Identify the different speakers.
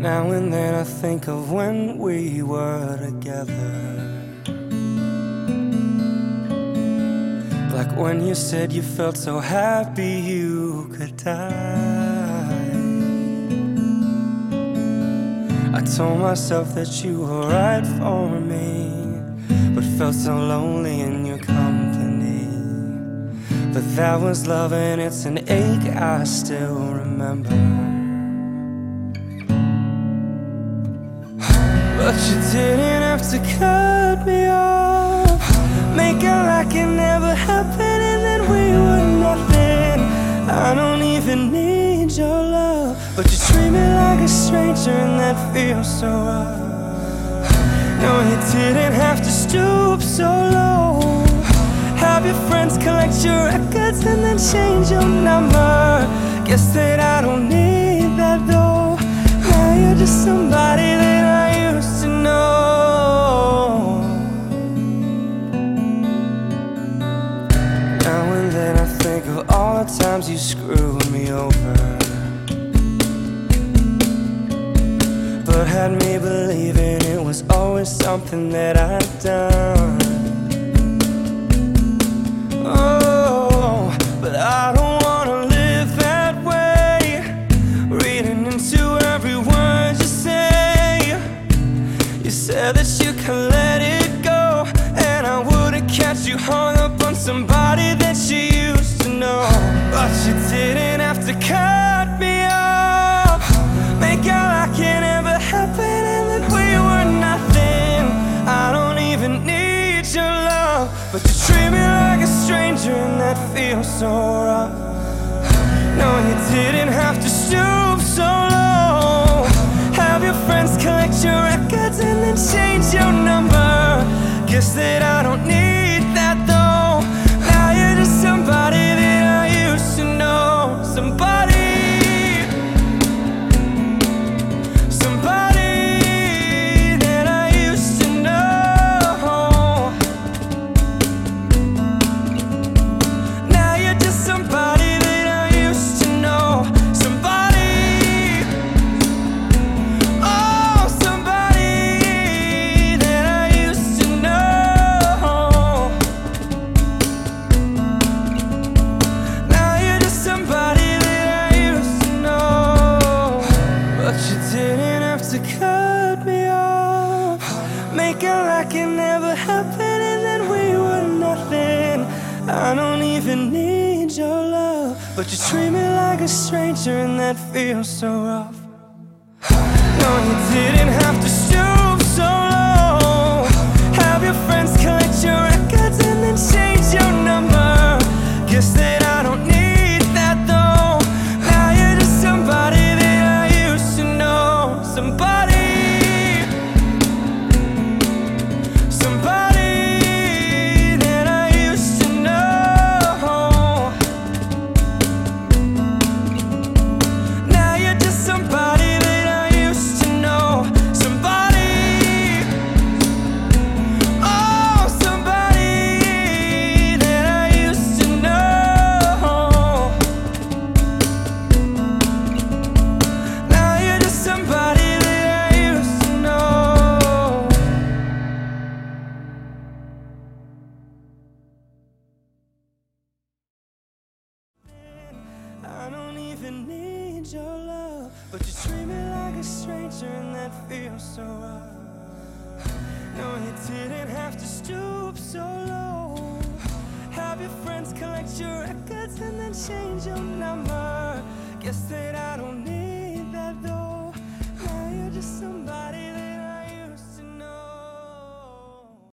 Speaker 1: Now and then I think of when we were together. Like when you said you felt so happy you could die. I told myself that you were right for me, but felt so lonely in your company. But that was love and it's an ache I still remember. But you didn't have to cut me off. Make it like it never happened and then we were nothing. I don't even need your love. But you treat me like a stranger and that feels so rough. No, you didn't have to stoop so low. Have your friends collect your records and then change your number. Something that I've done. Oh, but I don't wanna live that way. Reading into every word you say. You said that you can let it go, and I wouldn't catch you hung up on somebody that you used to know. But you didn't have to cut feels so rough. No, you didn't have to stoop so low. Have your friends collect your But you treat me like a stranger and that feels so rough. No, you didn't have to stoop even need your love, but you treat me like a stranger, and that feels so rough. No, you didn't have to stoop so low. Have your friends collect your records and then change your number. Guess that